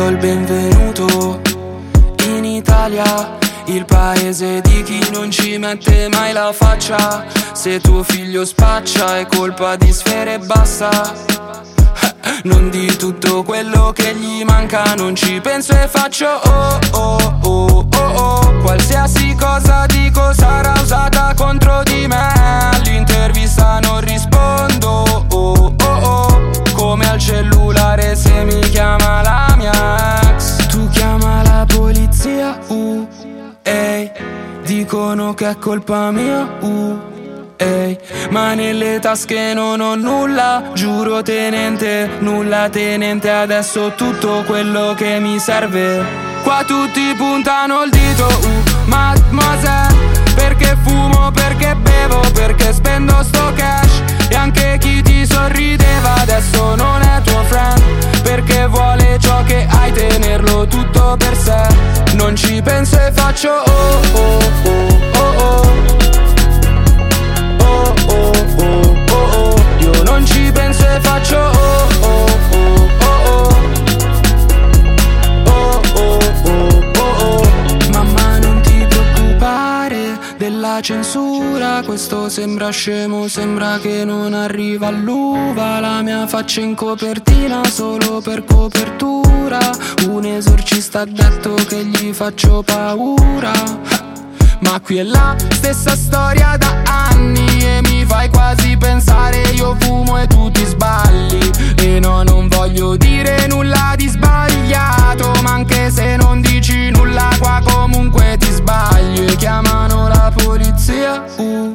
do il benvenuto in Italia, il paese di chi non ci mette mai la faccia. Se tuo figlio spaccia è colpa di sfere e basta. Non di tutto quello che gli manca, non ci penso e faccio oh oh oh oh oh. Qualsiasi uh, ehi. Dicono che è colpa mia, uh ehi. Ma nelle tasche non ho nulla, giuro tenente Nulla tenente, adesso tutto quello che mi serve. Qua tutti puntano il dito, uh, mademoiselle Perché fumo, perché bevo, perché spendo sto cash. E anche chi ti sorrideva adesso non è tuo friend. Perché vuole ciò che hai, tenerlo tutto per sé non ci penso e faccio oh oh oh oh oh. Oh oh oh oh oh. Io non ci penso e faccio oh oh oh oh. Oh oh oh oh oh. Oh Mamma non ti preoccupare della censura. Questo sembra scemo, sembra che non arriva all'uva. La mia faccia in copertina solo per copertura. Un esordio ha detto che gli faccio paura. Ma qui è la stessa storia da anni E mi fai quasi pensare io fumo e tu ti sbagli E no, non voglio dire nulla di sbagliato Ma anche se non dici nulla qua comunque ti sbagli. E chiamano la polizia, uh,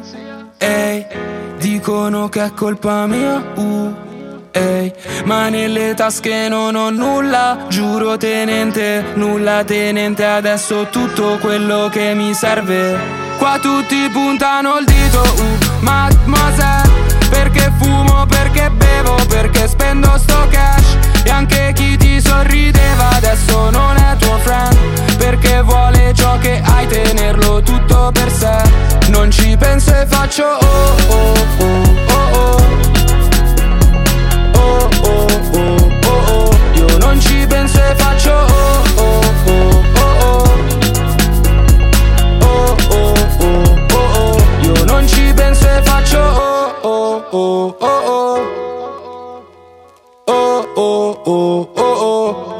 ehi Dicono che è colpa mia, uh ehi Ma nelle tasche non ho nulla, giuro tenente Nulla tenente, adesso tutto quello che mi serve. Qua tutti puntano il dito, uh, mademoiselle Perché fumo, perché bevo, perché spendo sto cash. E anche chi ti sorrideva adesso non è tuo friend Perché vuole ciò che hai, tenerlo tutto per sé. Non ci penso e faccio oh, oh, oh, oh.